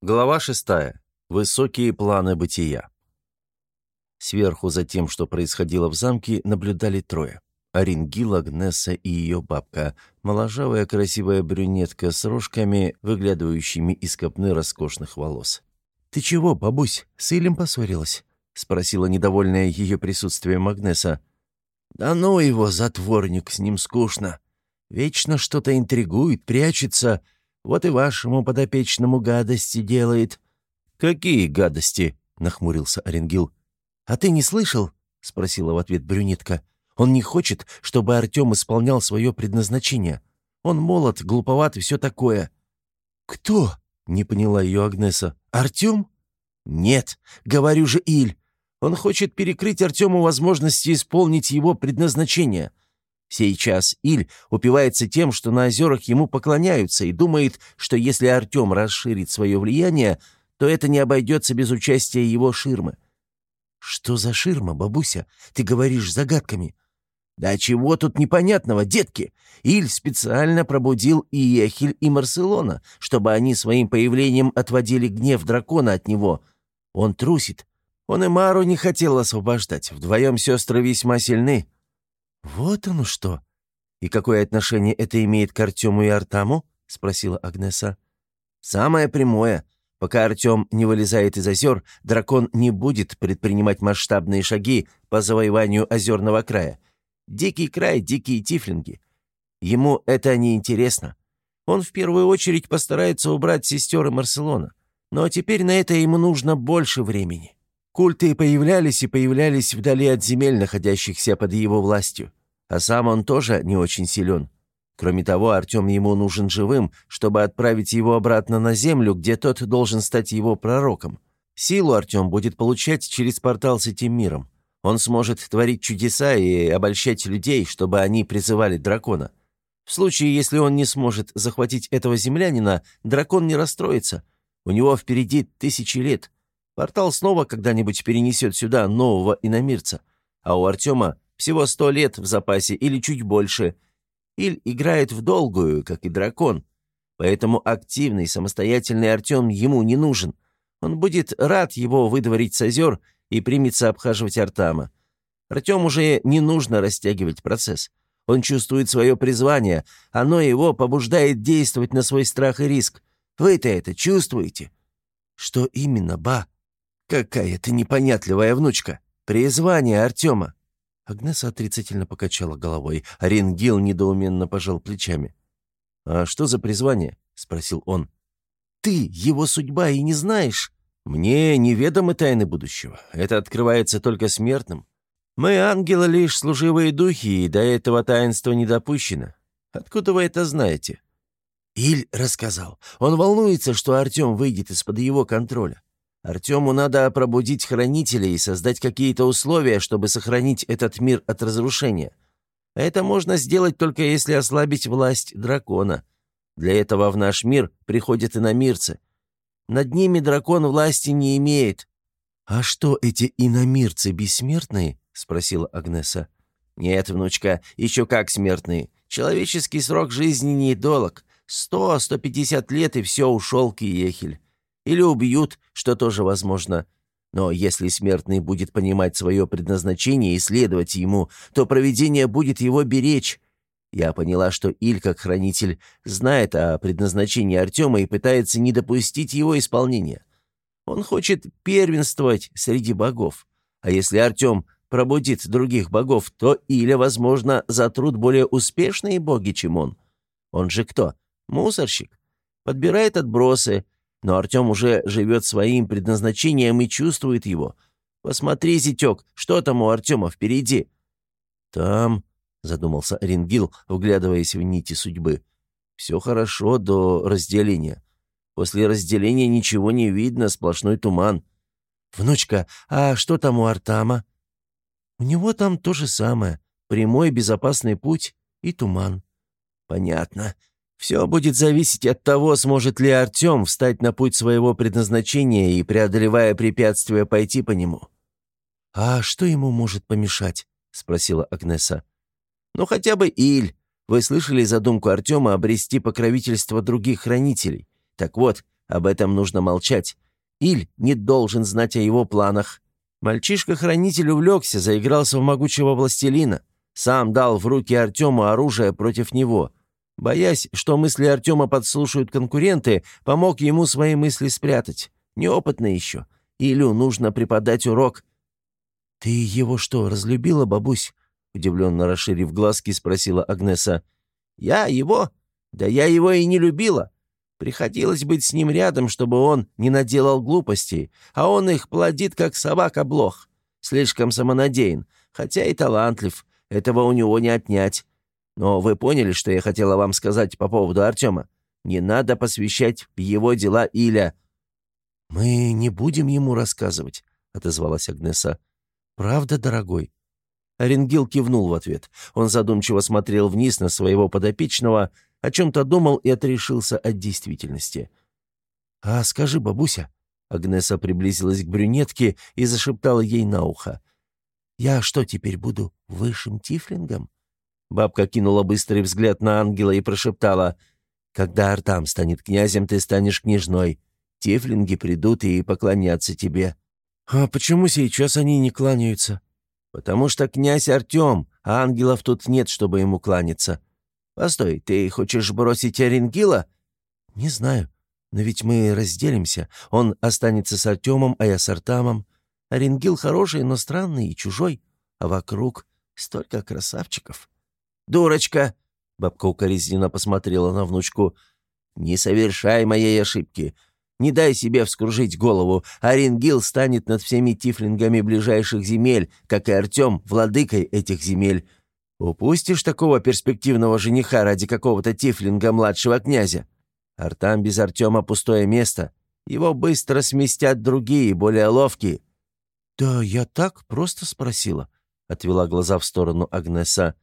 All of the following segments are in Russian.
Глава шестая. Высокие планы бытия. Сверху за тем, что происходило в замке, наблюдали трое. Оренгил, Агнеса и ее бабка, моложавая красивая брюнетка с рожками, выглядывающими из копны роскошных волос. «Ты чего, бабусь, с Илем поссорилась?» — спросила недовольная ее присутствием Агнеса. «Да ну его, затворник, с ним скучно. Вечно что-то интригует, прячется, вот и вашему подопечному гадости делает». «Какие гадости?» — нахмурился Оренгил. «А ты не слышал?» — спросила в ответ брюнетка. «Он не хочет, чтобы Артем исполнял свое предназначение. Он молод, глуповат и все такое». «Кто?» — не поняла ее Агнеса. «Артем?» «Нет, говорю же, Иль. Он хочет перекрыть Артему возможности исполнить его предназначение. Сейчас Иль упивается тем, что на озерах ему поклоняются, и думает, что если Артем расширит свое влияние, то это не обойдется без участия его ширмы. «Что за ширма, бабуся? Ты говоришь загадками». «Да чего тут непонятного, детки? Иль специально пробудил и Ехель, и Марселона, чтобы они своим появлением отводили гнев дракона от него. Он трусит. Он и Мару не хотел освобождать. Вдвоем сестры весьма сильны. «Вот оно что! И какое отношение это имеет к Артему и Артаму?» — спросила Агнеса. «Самое прямое. Пока Артем не вылезает из озер, дракон не будет предпринимать масштабные шаги по завоеванию озерного края. Дикий край, дикие тифлинги. Ему это не интересно. Он в первую очередь постарается убрать сестер и Марселона. Но теперь на это ему нужно больше времени. Культы появлялись и появлялись вдали от земель, находящихся под его властью. А сам он тоже не очень силен. Кроме того, Артем ему нужен живым, чтобы отправить его обратно на землю, где тот должен стать его пророком. Силу Артем будет получать через портал с этим миром. Он сможет творить чудеса и обольщать людей, чтобы они призывали дракона. В случае, если он не сможет захватить этого землянина, дракон не расстроится. У него впереди тысячи лет. Портал снова когда-нибудь перенесет сюда нового иномирца. А у Артема всего сто лет в запасе или чуть больше. Иль играет в долгую, как и дракон. Поэтому активный, самостоятельный Артем ему не нужен. Он будет рад его выдворить с озер и примется обхаживать Артама. Артем уже не нужно растягивать процесс. Он чувствует свое призвание, оно его побуждает действовать на свой страх и риск. Вы-то это чувствуете? Что именно, ба? «Какая ты непонятливая внучка! Призвание Артема!» Агнеса отрицательно покачала головой, а Ренгил недоуменно пожал плечами. «А что за призвание?» — спросил он. «Ты его судьба и не знаешь?» «Мне неведомы тайны будущего. Это открывается только смертным. Мы, ангелы, лишь служивые духи, и до этого таинства не допущено. Откуда вы это знаете?» Иль рассказал. Он волнуется, что Артем выйдет из-под его контроля. Артему надо пробудить хранителей и создать какие-то условия, чтобы сохранить этот мир от разрушения. А это можно сделать только если ослабить власть дракона. Для этого в наш мир приходят иномирцы. Над ними дракон власти не имеет». «А что, эти иномирцы бессмертные?» — спросила Агнеса. «Нет, внучка, еще как смертные. Человеческий срок жизни недолг. Сто-сто пятьдесят лет, и все, ушел Киехель. Или убьют, что тоже возможно. Но если смертный будет понимать свое предназначение и следовать ему, то провидение будет его беречь. Я поняла, что Иль, как хранитель, знает о предназначении Артема и пытается не допустить его исполнения. Он хочет первенствовать среди богов. А если Артем пробудит других богов, то Иля, возможно, затрут более успешные боги, чем он. Он же кто? Мусорщик. Подбирает отбросы, но Артем уже живет своим предназначением и чувствует его. Посмотри, зятек, что там у Артема впереди?» «Там», — задумался Оренгил, вглядываясь в нити судьбы, — «все хорошо до разделения. После разделения ничего не видно, сплошной туман». «Внучка, а что там у Артама?» «У него там то же самое. Прямой безопасный путь и туман». «Понятно. Все будет зависеть от того, сможет ли Артем встать на путь своего предназначения и, преодолевая препятствия, пойти по нему. «А что ему может помешать?» — спросила Агнеса. «Ну, хотя бы Иль. Вы слышали задумку Артема обрести покровительство других хранителей? Так вот, Об этом нужно молчать. Иль не должен знать о его планах. Мальчишка-хранитель увлекся, заигрался в могучего властелина. Сам дал в руки Артему оружие против него. Боясь, что мысли Артема подслушают конкуренты, помог ему свои мысли спрятать. Неопытный еще. Илю нужно преподать урок. «Ты его что, разлюбила, бабусь?» Удивленно расширив глазки, спросила Агнеса. «Я его? Да я его и не любила. Приходилось быть с ним рядом, чтобы он не наделал глупостей, а он их плодит, как собака-блох. Слишком самонадеян, хотя и талантлив. Этого у него не отнять. Но вы поняли, что я хотела вам сказать по поводу Артема? Не надо посвящать его дела Иля». «Мы не будем ему рассказывать», — отозвалась Агнеса. «Правда, дорогой?» Оренгил кивнул в ответ. Он задумчиво смотрел вниз на своего подопечного, о чем-то думал и отрешился от действительности. «А скажи, бабуся...» Агнеса приблизилась к брюнетке и зашептала ей на ухо. «Я что, теперь буду высшим тифлингом?» Бабка кинула быстрый взгляд на ангела и прошептала. «Когда Артам станет князем, ты станешь княжной. Тифлинги придут и поклонятся тебе». «А почему сейчас они не кланяются?» «Потому что князь Артем, а ангелов тут нет, чтобы ему кланяться. Постой, ты хочешь бросить Оренгила?» «Не знаю. Но ведь мы разделимся. Он останется с Артемом, а я с Артамом. Оренгил хороший, но странный и чужой. А вокруг столько красавчиков». «Дурочка!» — бабка укоризненно посмотрела на внучку. «Не совершай моей ошибки. Не дай себе вскружить голову. Оренгил станет над всеми тифлингами ближайших земель, как и Артем, владыкой этих земель. Упустишь такого перспективного жениха ради какого-то тифлинга младшего князя? Артам без Артема пустое место. Его быстро сместят другие, более ловкие». «Да я так просто спросила», — отвела глаза в сторону Агнеса.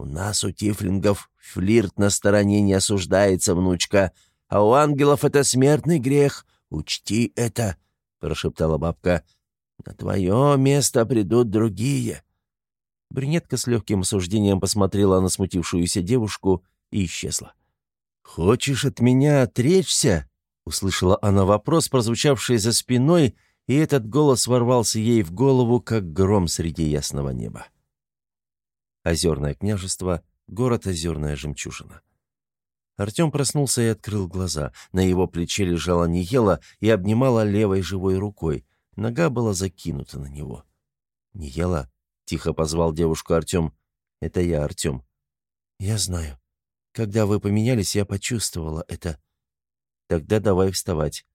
«У нас, у тифлингов, флирт на стороне не осуждается, внучка», а у ангелов это смертный грех. Учти это», — прошептала бабка. «На твое место придут другие». Брюнетка с легким осуждением посмотрела на смутившуюся девушку и исчезла. «Хочешь от меня отречься?» — услышала она вопрос, прозвучавший за спиной, и этот голос ворвался ей в голову, как гром среди ясного неба. Озерное княжество, город Озерная Жемчужина. Артем проснулся и открыл глаза. На его плече лежала Ниела и обнимала левой живой рукой. Нога была закинута на него. «Ниела?» — тихо позвал девушку Артем. «Это я, Артем». «Я знаю. Когда вы поменялись, я почувствовала это». «Тогда давай вставать».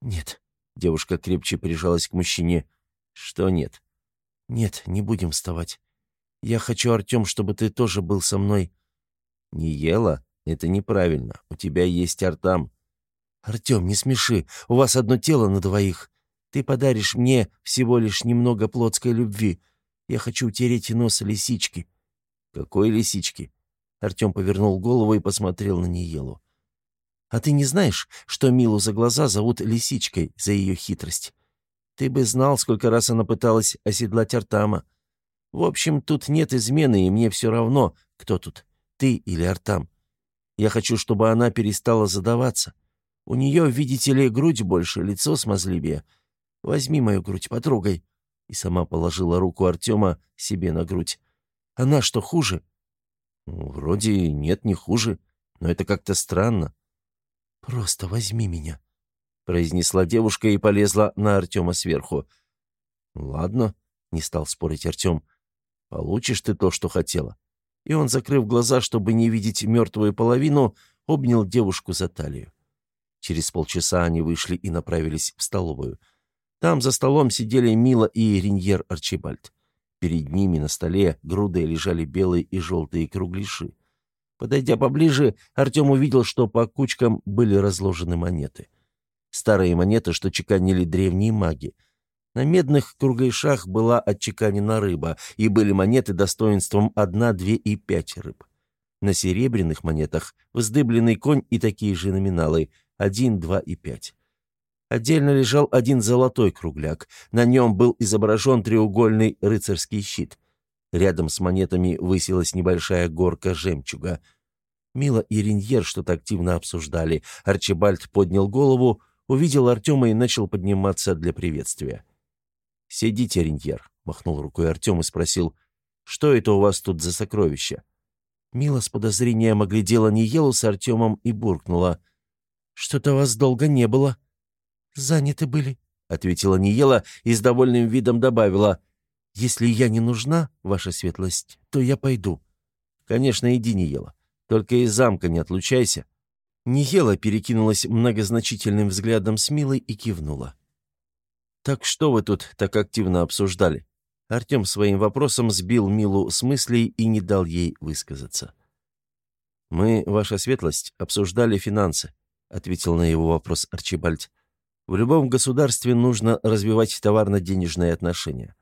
«Нет». Девушка крепче прижалась к мужчине. «Что нет?» «Нет, не будем вставать. Я хочу, Артем, чтобы ты тоже был со мной». «Не ела?» Это неправильно. У тебя есть Артам». «Артем, не смеши. У вас одно тело на двоих. Ты подаришь мне всего лишь немного плотской любви. Я хочу утереть нос лисички». «Какой лисички?» Артем повернул голову и посмотрел на Ниелу. «А ты не знаешь, что Милу за глаза зовут лисичкой за ее хитрость? Ты бы знал, сколько раз она пыталась оседлать Артама. В общем, тут нет измены, и мне все равно, кто тут, ты или Артам. Я хочу, чтобы она перестала задаваться. У нее, видите ли, грудь больше, лицо смазливее. Возьми мою грудь, потрогай». И сама положила руку Артема себе на грудь. «Она что, хуже?» «Вроде нет, не хуже, но это как-то странно». «Просто возьми меня», — произнесла девушка и полезла на Артема сверху. «Ладно», — не стал спорить Артем. «Получишь ты то, что хотела и он, закрыв глаза, чтобы не видеть мертвую половину, обнял девушку за талию. Через полчаса они вышли и направились в столовую. Там за столом сидели Мила и Риньер Арчибальд. Перед ними на столе грудой лежали белые и желтые кругляши. Подойдя поближе, Артем увидел, что по кучкам были разложены монеты. Старые монеты, что чеканили древние маги — на медных кругляшах была отчеканена рыба, и были монеты достоинством одна, две и пять рыб. На серебряных монетах вздыбленный конь и такие же номиналы – один, два и пять. Отдельно лежал один золотой кругляк. На нем был изображен треугольный рыцарский щит. Рядом с монетами высилась небольшая горка жемчуга. Мила и Риньер что-то активно обсуждали. Арчибальд поднял голову, увидел Артема и начал подниматься для приветствия. «Сидите, Риньер», — махнул рукой Артем и спросил, «что это у вас тут за сокровища?» Мила с подозрением оглядела Ниелу с Артемом и буркнула. «Что-то вас долго не было». «Заняты были», — ответила Ниела и с довольным видом добавила. «Если я не нужна, ваша светлость, то я пойду». «Конечно, иди, Ниела. Только из замка не отлучайся». Ниела перекинулась многозначительным взглядом с Милой и кивнула. «Так что вы тут так активно обсуждали?» Артем своим вопросом сбил Милу с мыслей и не дал ей высказаться. «Мы, ваша светлость, обсуждали финансы», — ответил на его вопрос Арчибальд. «В любом государстве нужно развивать товарно-денежные отношения.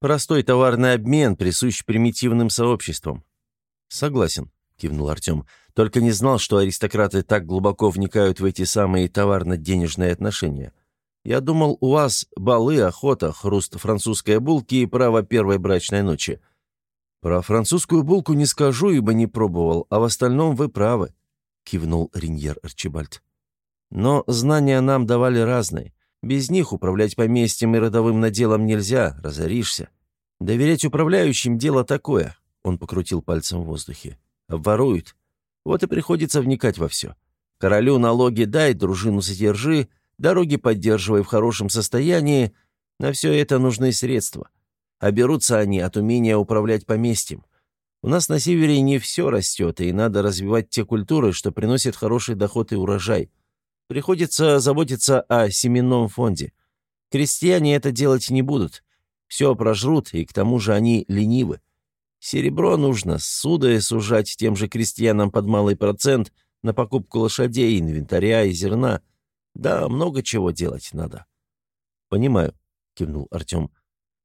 Простой товарный обмен присущ примитивным сообществам». «Согласен», — кивнул Артем. «Только не знал, что аристократы так глубоко вникают в эти самые товарно-денежные отношения. Я думал, у вас балы, охота, хруст французской булки и право первой брачной ночи. Про французскую булку не скажу, ибо не пробовал, а в остальном вы правы», — кивнул Риньер Арчибальд. «Но знания нам давали разные. Без них управлять поместьем и родовым наделом нельзя, разоришься. Доверять управляющим — дело такое», — он покрутил пальцем в воздухе. «Обворуют. Вот и приходится вникать во все. Королю налоги дай, дружину содержи, дороги поддерживай в хорошем состоянии. На все это нужны средства. А берутся они от умения управлять поместьем. У нас на севере не все растет, и надо развивать те культуры, что приносят хороший доход и урожай. Приходится заботиться о семенном фонде. Крестьяне это делать не будут. Все прожрут, и к тому же они ленивы. Серебро нужно суды сужать тем же крестьянам под малый процент на покупку лошадей, инвентаря и зерна. Да, много чего делать надо. «Понимаю», — кивнул Артем.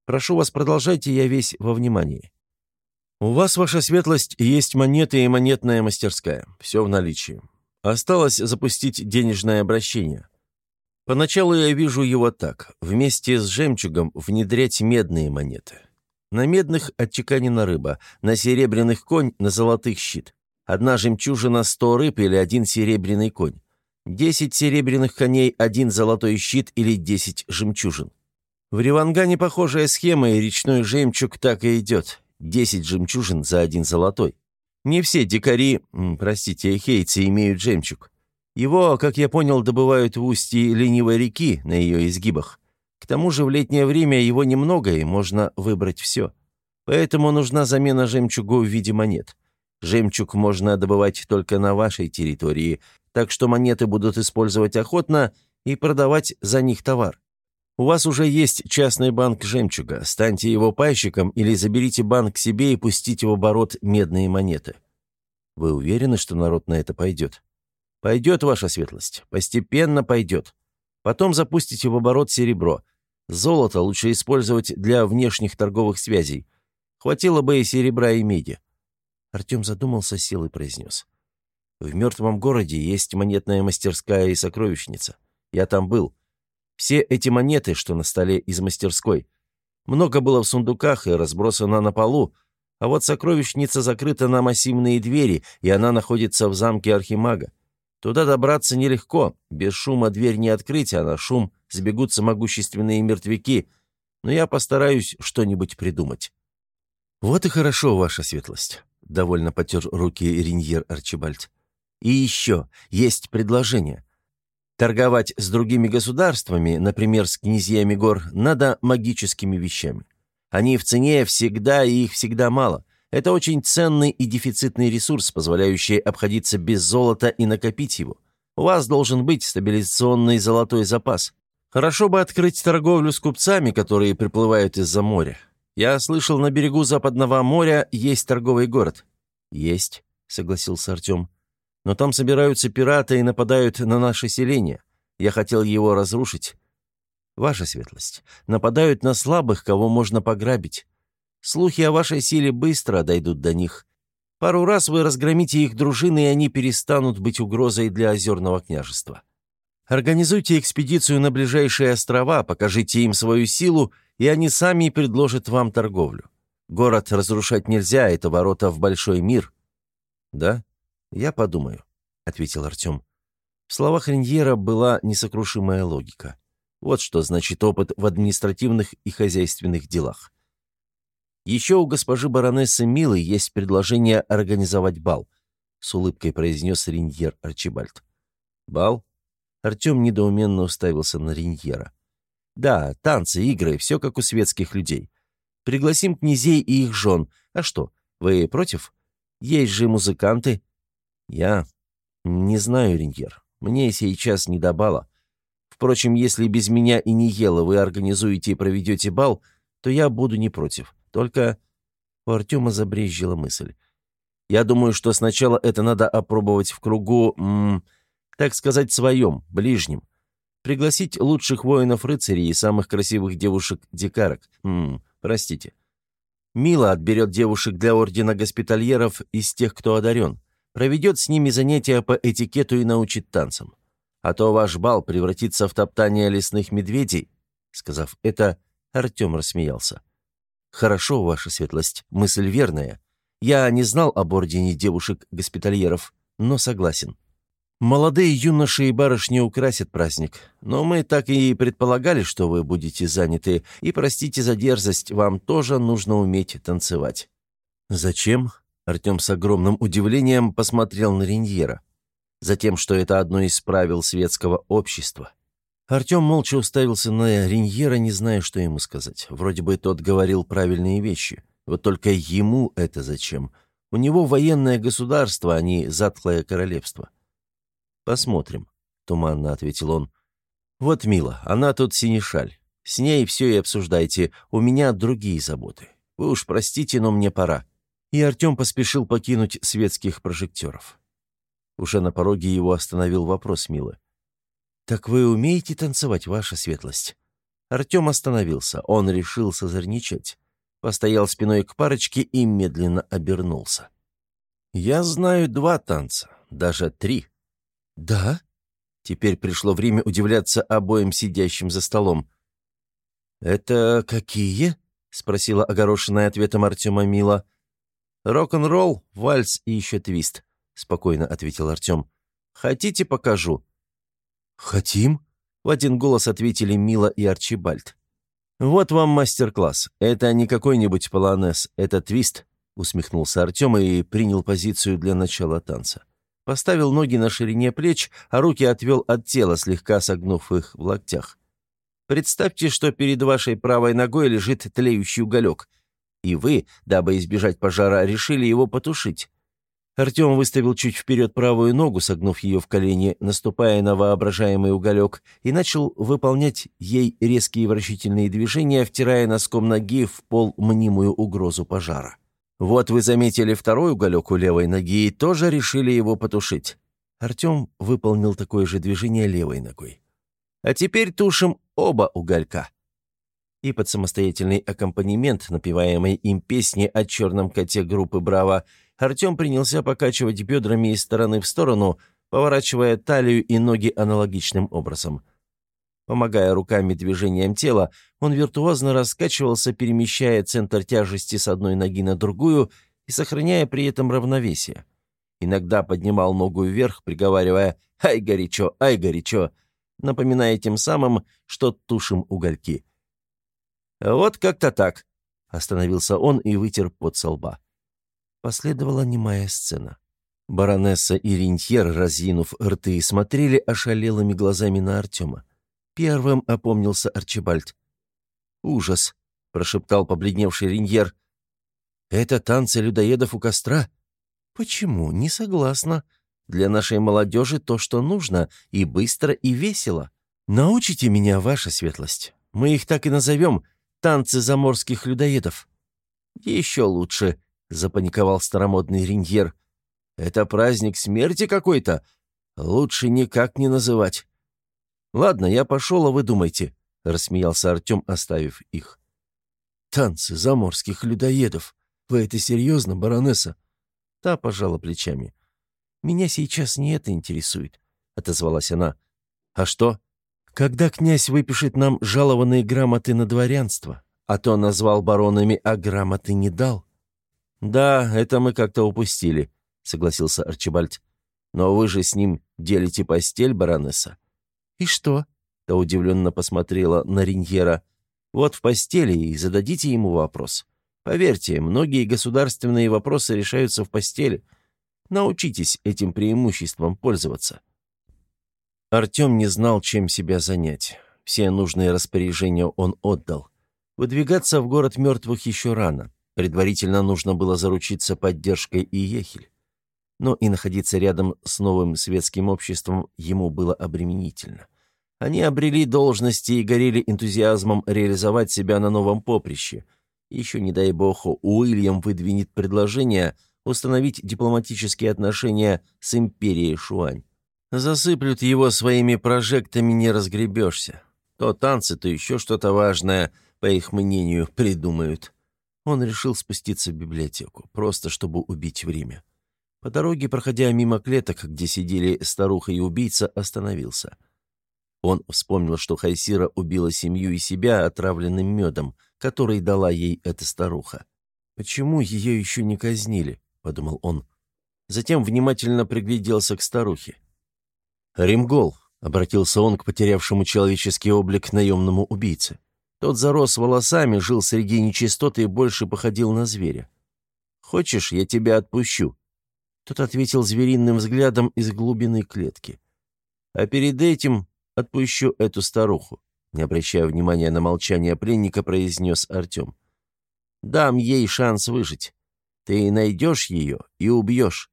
Прошу вас, продолжайте, я весь во внимании. У вас, ваша светлость, есть монеты и монетная мастерская. Все в наличии. Осталось запустить денежное обращение. Поначалу я вижу его так. Вместе с жемчугом внедрять медные монеты. На медных отчеканена рыба, на серебряных конь, на золотых щит. Одна жемчужина, сто рыб или один серебряный конь. Десять серебряных коней, один золотой щит или десять жемчужин. В Ревангане похожая схема, и речной жемчуг так и идет. Десять жемчужин за один золотой. Не все дикари, простите, эхейцы, имеют жемчуг. Его, как я понял, добывают в устье ленивой реки на ее изгибах. К тому же в летнее время его немного, и можно выбрать все. Поэтому нужна замена жемчугу в виде монет. Жемчуг можно добывать только на вашей территории, так что монеты будут использовать охотно и продавать за них товар. У вас уже есть частный банк жемчуга. Станьте его пайщиком или заберите банк себе и пустите в оборот медные монеты. Вы уверены, что народ на это пойдет? Пойдет, ваша светлость. Постепенно пойдет. Потом запустите в оборот серебро. Золото лучше использовать для внешних торговых связей. Хватило бы и серебра, и меди. Артем задумался, сел и произнес. В мертвом городе есть монетная мастерская и сокровищница. Я там был. Все эти монеты, что на столе из мастерской. Много было в сундуках и разбросано на полу, а вот сокровищница закрыта на массивные двери, и она находится в замке Архимага. Туда добраться нелегко, без шума дверь не открыть, а на шум сбегутся могущественные мертвяки, но я постараюсь что-нибудь придумать». «Вот и хорошо, ваша светлость», — довольно потер руки Риньер Арчибальд. «И еще есть предложение. Торговать с другими государствами, например, с князьями гор, надо магическими вещами. Они в цене всегда, и их всегда мало. Это очень ценный и дефицитный ресурс, позволяющий обходиться без золота и накопить его. У вас должен быть стабилизационный золотой запас. Хорошо бы открыть торговлю с купцами, которые приплывают из-за моря. Я слышал, на берегу Западного моря есть торговый город». «Есть», — согласился Артем. Но там собираются пираты и нападают на наше селение. Я хотел его разрушить. Ваша светлость, нападают на слабых, кого можно пограбить. Слухи о вашей силе быстро дойдут до них. Пару раз вы разгромите их дружины, и они перестанут быть угрозой для Озерного княжества. Организуйте экспедицию на ближайшие острова, покажите им свою силу, и они сами предложат вам торговлю. Город разрушать нельзя, это ворота в большой мир». «Да? «Я подумаю», — ответил Артем. В словах Реньера была несокрушимая логика. Вот что значит опыт в административных и хозяйственных делах. «Еще у госпожи баронессы Милы есть предложение организовать бал», — с улыбкой произнес Реньер Арчибальд. «Бал?» Артем недоуменно уставился на Реньера. «Да, танцы, игры, все как у светских людей. Пригласим князей и их жен. А что, вы против? Есть же музыканты». «Я не знаю, Реньер. Мне сейчас не до бала. Впрочем, если без меня и не ела вы организуете и проведете бал, то я буду не против. Только...» У Артема забрезжила мысль. «Я думаю, что сначала это надо опробовать в кругу, м -м, так сказать, своем, ближнем. Пригласить лучших воинов-рыцарей и самых красивых девушек-дикарок. Простите. Мила отберет девушек для ордена госпитальеров из тех, кто одарен. Проведет с ними занятия по этикету и научит танцам. А то ваш бал превратится в топтание лесных медведей». Сказав это, Артем рассмеялся. «Хорошо, ваша светлость, мысль верная. Я не знал об ордене девушек-госпитальеров, но согласен. Молодые юноши и барышни украсят праздник, но мы так и предполагали, что вы будете заняты, и, простите за дерзость, вам тоже нужно уметь танцевать». «Зачем?» Артем с огромным удивлением посмотрел на Риньера. Затем, что это одно из правил светского общества. Артем молча уставился на Риньера, не зная, что ему сказать. Вроде бы тот говорил правильные вещи. Вот только ему это зачем? У него военное государство, а не затхлое королевство. «Посмотрим», — туманно ответил он. «Вот Мила, она тут синешаль. С ней все и обсуждайте. У меня другие заботы. Вы уж простите, но мне пора и Артем поспешил покинуть светских прожекторов. Уже на пороге его остановил вопрос Милы. «Так вы умеете танцевать, ваша светлость?» Артем остановился, он решил созерничать. Постоял спиной к парочке и медленно обернулся. «Я знаю два танца, даже три». «Да?» Теперь пришло время удивляться обоим сидящим за столом. «Это какие?» — спросила огорошенная ответом Артема Мила. «Рок-н-ролл, вальс и еще твист», — спокойно ответил Артем. «Хотите, покажу?» «Хотим?» — в один голос ответили Мила и Арчибальд. «Вот вам мастер-класс. Это не какой-нибудь полонез, это твист», — усмехнулся Артем и принял позицию для начала танца. Поставил ноги на ширине плеч, а руки отвел от тела, слегка согнув их в локтях. Представьте, что перед вашей правой ногой лежит тлеющий уголек и вы, дабы избежать пожара, решили его потушить. Артем выставил чуть вперед правую ногу, согнув ее в колени, наступая на воображаемый уголек, и начал выполнять ей резкие вращительные движения, втирая носком ноги в пол мнимую угрозу пожара. Вот вы заметили второй уголек у левой ноги и тоже решили его потушить. Артем выполнил такое же движение левой ногой. А теперь тушим оба уголька и под самостоятельный аккомпанемент, напеваемой им песни о черном коте группы «Браво», Артем принялся покачивать бедрами из стороны в сторону, поворачивая талию и ноги аналогичным образом. Помогая руками движением тела, он виртуозно раскачивался, перемещая центр тяжести с одной ноги на другую и сохраняя при этом равновесие. Иногда поднимал ногу вверх, приговаривая «Ай, горячо! Ай, горячо!», напоминая тем самым, что тушим угольки. «Вот как-то так», — остановился он и вытер пот со лба. Последовала немая сцена. Баронесса и рентьер, разъянув рты, смотрели ошалелыми глазами на Артема. Первым опомнился Арчибальд. «Ужас!» — прошептал побледневший реньер. «Это танцы людоедов у костра?» «Почему? Не согласна. Для нашей молодежи то, что нужно, и быстро, и весело. Научите меня, ваша светлость. Мы их так и назовем — танцы заморских людоедов». «Еще лучше», — запаниковал старомодный риньер. «Это праздник смерти какой-то. Лучше никак не называть». «Ладно, я пошел, а вы думайте», — рассмеялся Артем, оставив их. «Танцы заморских людоедов. Вы это серьезно, баронесса?» Та пожала плечами. «Меня сейчас не это интересует», — отозвалась она. «А что?» Когда князь выпишет нам жалованные грамоты на дворянство, а то назвал баронами, а грамоты не дал. Да, это мы как-то упустили, согласился Арчибальд. «Но вы же с ним делите постель, баронесса». «И что?» — та удивленно посмотрела на Риньера. «Вот в постели и зададите ему вопрос. Поверьте, многие государственные вопросы решаются в постели. Научитесь этим преимуществом пользоваться». Артем не знал, чем себя занять. Все нужные распоряжения он отдал. Выдвигаться в город мертвых еще рано. Предварительно нужно было заручиться поддержкой и Ехель. Но и находиться рядом с новым светским обществом ему было обременительно. Они обрели должности и горели энтузиазмом реализовать себя на новом поприще. Еще, не дай бог, Уильям выдвинет предложение установить дипломатические отношения с империей Шуань. Засыплют его своими прожектами, не разгребешься. То танцы, то еще что-то важное, по их мнению, придумают. Он решил спуститься в библиотеку, просто чтобы убить время. По дороге, проходя мимо клеток, где сидели старуха и убийца, остановился. Он вспомнил, что Хайсира убила семью и себя отравленным медом, который дала ей эта старуха. «Почему ее еще не казнили?» — подумал он. Затем внимательно пригляделся к старухе. «Римгол», — обратился он к потерявшему человеческий облик наемному убийце. Тот зарос волосами, жил среди нечистот и больше походил на зверя. «Хочешь, я тебя отпущу?» Тот ответил звериным взглядом из глубины клетки. «А перед этим отпущу эту старуху», не обращая внимания на молчание пленника, произнес Артем. «Дам ей шанс выжить. Ты найдешь ее и убьешь.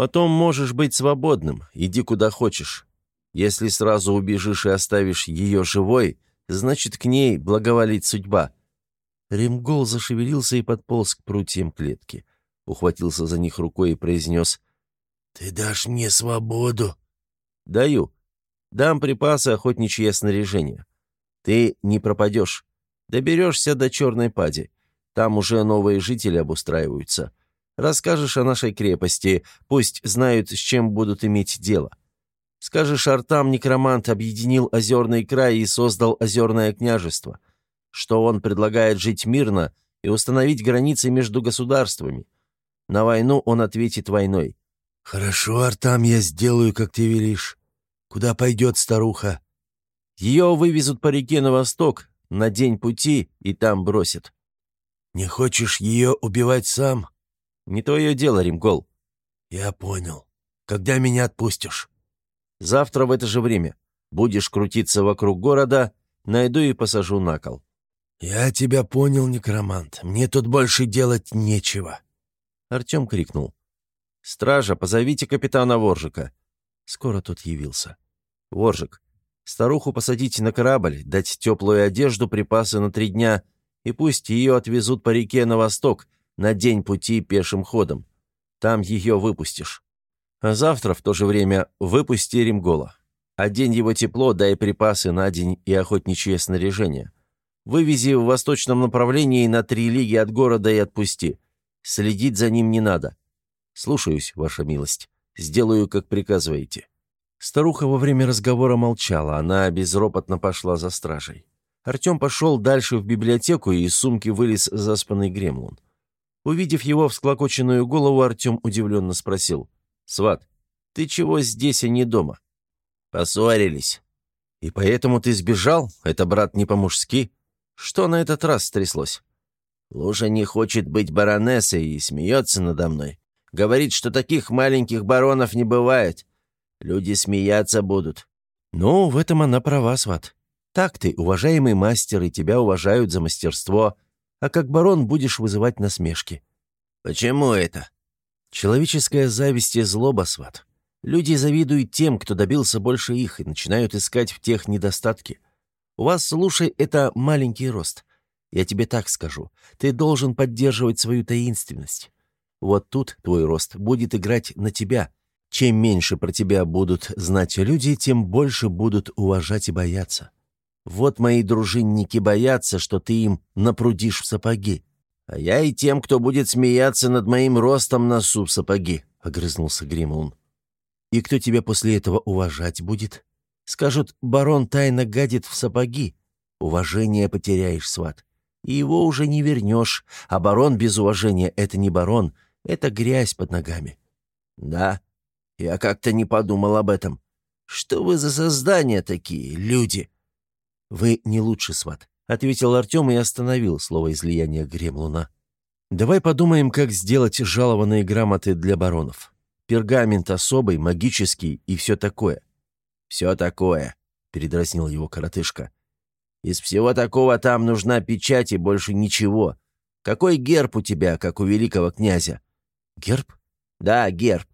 Потом можешь быть свободным, иди куда хочешь. Если сразу убежишь и оставишь ее живой, Значит, к ней благоволит судьба». Римгол зашевелился и подполз к прутьям клетки. Ухватился за них рукой и произнес. «Ты дашь мне свободу?» «Даю. Дам припасы, охотничье снаряжение. Ты не пропадешь. Доберешься до Черной Пади. Там уже новые жители обустраиваются. Расскажешь о нашей крепости, пусть знают, с чем будут иметь дело. Скажешь, Артам некромант объединил озерный край и создал озерное княжество, что он предлагает жить мирно и установить границы между государствами. На войну он ответит войной. «Хорошо, Артам, я сделаю, как ты велишь. Куда пойдет старуха?» «Ее вывезут по реке на восток, на день пути, и там бросят». «Не хочешь ее убивать сам?» «Не твое дело, Римгол». «Я понял. Когда меня отпустишь?» Завтра в это же время. Будешь крутиться вокруг города, найду и посажу на кол». «Я тебя понял, некромант. Мне тут больше делать нечего». Артем крикнул. «Стража, позовите капитана Воржика». Скоро тот явился. «Воржик, старуху посадите на корабль, дать теплую одежду, припасы на три дня, и пусть ее отвезут по реке на восток, на день пути пешим ходом. Там ее выпустишь». А завтра в то же время выпусти Римгола. Одень его тепло, дай припасы на день и охотничье снаряжение. Вывези в восточном направлении на три лиги от города и отпусти. Следить за ним не надо. Слушаюсь, ваша милость. Сделаю, как приказываете». Старуха во время разговора молчала, она безропотно пошла за стражей. Артем пошел дальше в библиотеку и из сумки вылез заспанный гремлун. Увидев его всклокоченную голову, Артем удивленно спросил. «Сват, ты чего здесь, а не дома?» «Поссорились». «И поэтому ты сбежал? Это, брат, не по-мужски. Что на этот раз стряслось?» «Лужа не хочет быть баронессой и смеется надо мной. Говорит, что таких маленьких баронов не бывает. Люди смеяться будут». «Ну, в этом она права, сват. Так ты, уважаемый мастер, и тебя уважают за мастерство, а как барон будешь вызывать насмешки». «Почему это?» Человеческая зависть и злоба, сват. Люди завидуют тем, кто добился больше их, и начинают искать в тех недостатки. У вас, слушай, это маленький рост. Я тебе так скажу. Ты должен поддерживать свою таинственность. Вот тут твой рост будет играть на тебя. Чем меньше про тебя будут знать люди, тем больше будут уважать и бояться. Вот мои дружинники боятся, что ты им напрудишь в сапоги. «А я и тем, кто будет смеяться над моим ростом, носу сапоги», — огрызнулся Гримлун. «И кто тебя после этого уважать будет? Скажут, барон тайно гадит в сапоги. Уважение потеряешь, сват. И его уже не вернешь, а барон без уважения — это не барон, это грязь под ногами». «Да, я как-то не подумал об этом. Что вы за создания такие, люди?» «Вы не лучше, сват», — ответил Артем и остановил слово излияния Гремлуна. «Давай подумаем, как сделать жалованные грамоты для баронов. Пергамент особый, магический и все такое». «Все такое», — передразнил его коротышка. «Из всего такого там нужна печать и больше ничего. Какой герб у тебя, как у великого князя?» «Герб?» «Да, герб.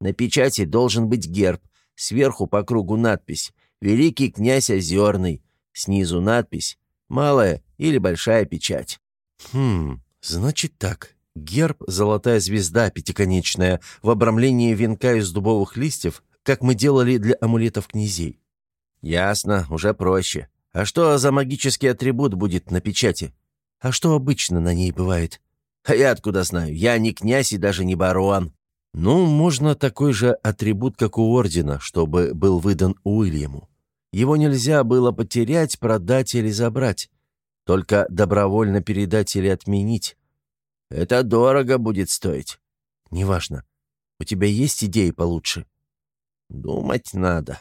На печати должен быть герб. Сверху по кругу надпись «Великий князь Озерный». Снизу надпись «Малая» или «Большая печать». «Хм, значит так. Герб — золотая звезда пятиконечная в обрамлении венка из дубовых листьев, как мы делали для амулетов князей». «Ясно, уже проще. А что за магический атрибут будет на печати?» «А что обычно на ней бывает?» «А я откуда знаю? Я не князь и даже не барон». «Ну, можно такой же атрибут, как у Ордена, чтобы был выдан Уильяму. Его нельзя было потерять, продать или забрать. Только добровольно передать или отменить. Это дорого будет стоить. Неважно. У тебя есть идеи получше?» «Думать надо.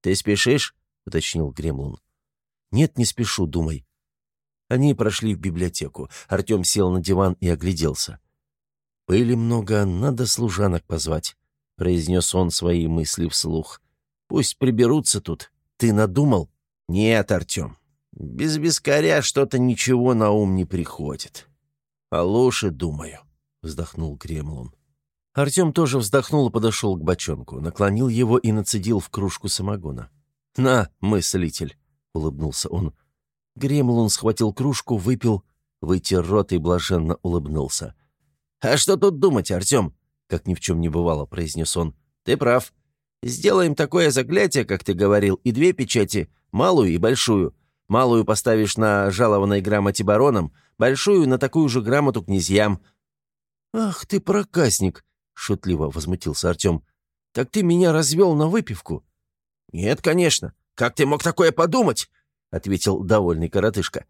Ты спешишь?» — уточнил Гремлун. «Нет, не спешу, думай». Они прошли в библиотеку. Артем сел на диван и огляделся. «Пыли много, надо служанок позвать», — произнес он свои мысли вслух. «Пусть приберутся тут. Ты надумал?» «Нет, Артем. Без вискаря что-то ничего на ум не приходит. А лучше думаю», — вздохнул Кремлун. Артем тоже вздохнул и подошел к бочонку, наклонил его и нацедил в кружку самогона. «На, мыслитель», — улыбнулся он. Гремлун схватил кружку, выпил, вытер рот и блаженно улыбнулся. «А что тут думать, Артем?» — как ни в чем не бывало, произнес он. «Ты прав. Сделаем такое заклятие, как ты говорил, и две печати, малую и большую. Малую поставишь на жалованной грамоте баронам, большую — на такую же грамоту князьям». «Ах ты проказник!» — шутливо возмутился Артем. «Так ты меня развел на выпивку?» «Нет, конечно. Как ты мог такое подумать?» — ответил довольный коротышка.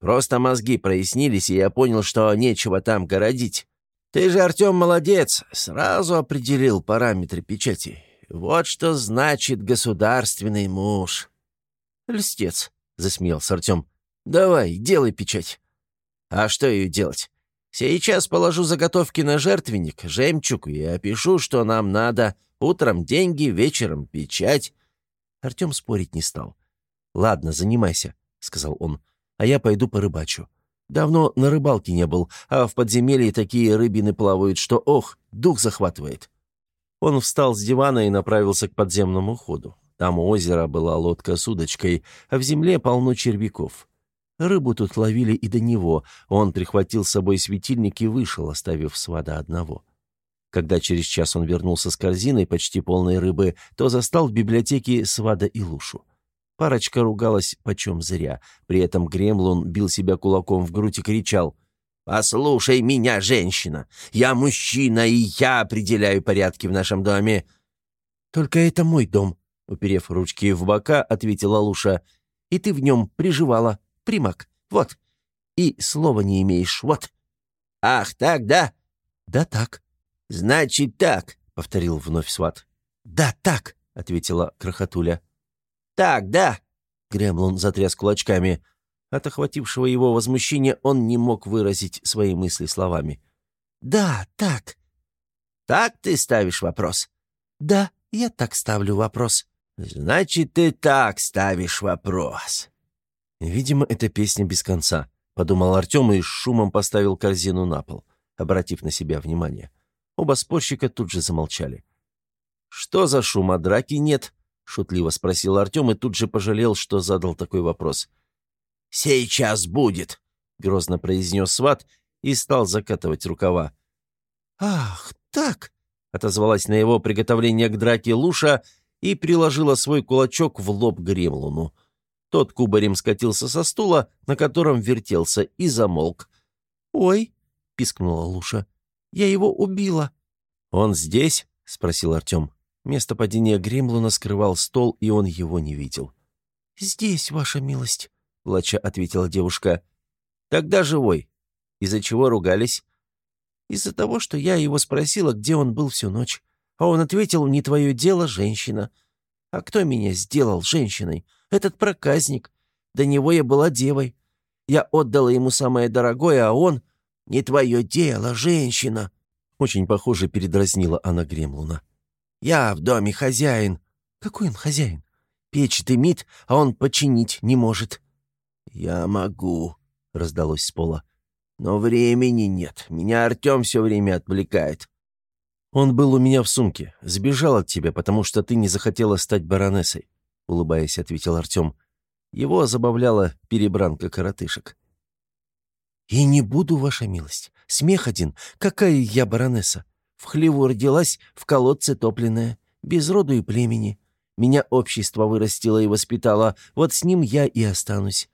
«Просто мозги прояснились, и я понял, что нечего там городить. Ты же, Артем, молодец, сразу определил параметры печати. Вот что значит государственный муж». «Льстец», — засмеялся Артем. «Давай, делай печать». «А что ее делать? Сейчас положу заготовки на жертвенник, жемчуг, и опишу, что нам надо. Утром деньги, вечером печать». Артем спорить не стал. «Ладно, занимайся», — сказал он, — «а я пойду порыбачу. Давно на рыбалке не был, а в подземелье такие рыбины плавают, что, ох, дух захватывает». Он встал с дивана и направился к подземному ходу. Там у озера была лодка с удочкой, а в земле полно червяков. Рыбу тут ловили и до него. Он прихватил с собой светильник и вышел, оставив свада одного. Когда через час он вернулся с корзиной, почти полной рыбы, то застал в библиотеке свада и лушу. Парочка ругалась почем зря. При этом Гремлун бил себя кулаком в грудь и кричал. «Послушай меня, женщина! Я мужчина, и я определяю порядки в нашем доме!» «Только это мой дом», — уперев ручки в бока, ответила Луша. «И ты в нем приживала, примак, вот. И слова не имеешь, вот». «Ах, так, да?» «Да так». «Значит так», — повторил вновь сват. «Да так», — ответила Крохотуля. «Так, да!» — Гремлун затряс кулачками. От охватившего его возмущения он не мог выразить свои мысли словами. «Да, так». «Так ты ставишь вопрос?» «Да, я так ставлю вопрос». «Значит, ты так ставишь вопрос». «Видимо, эта песня без конца», — подумал Артем и шумом поставил корзину на пол, обратив на себя внимание. Оба спорщика тут же замолчали. «Что за шум, а драки нет?» — шутливо спросил Артем и тут же пожалел, что задал такой вопрос. «Сейчас будет», — грозно произнес сват и стал закатывать рукава. «Ах, так!» — отозвалась на его приготовление к драке Луша и приложила свой кулачок в лоб Гремлуну. Тот кубарем скатился со стула, на котором вертелся, и замолк. «Ой!» — пискнула Луша. «Я его убила!» «Он здесь?» — спросил Артем. Место падения Гремлуна скрывал стол, и он его не видел. «Здесь, ваша милость», — плача ответила девушка. «Тогда живой. Из-за чего ругались?» «Из-за того, что я его спросила, где он был всю ночь. А он ответил, не твое дело, женщина. А кто меня сделал женщиной? Этот проказник. До него я была девой. Я отдала ему самое дорогое, а он... Не твое дело, женщина. Очень похоже передразнила она Гремлуна. Я в доме хозяин. Какой он хозяин? Печь дымит, а он починить не может. Я могу, раздалось с пола. Но времени нет. Меня Артем все время отвлекает. «Он был у меня в сумке. Сбежал от тебя, потому что ты не захотела стать баронессой», — улыбаясь, ответил Артем. Его забавляла перебранка коротышек. «И не буду, ваша милость. Смех один. Какая я баронесса? В хлеву родилась, в колодце топленная, без роду и племени. Меня общество вырастило и воспитало, вот с ним я и останусь».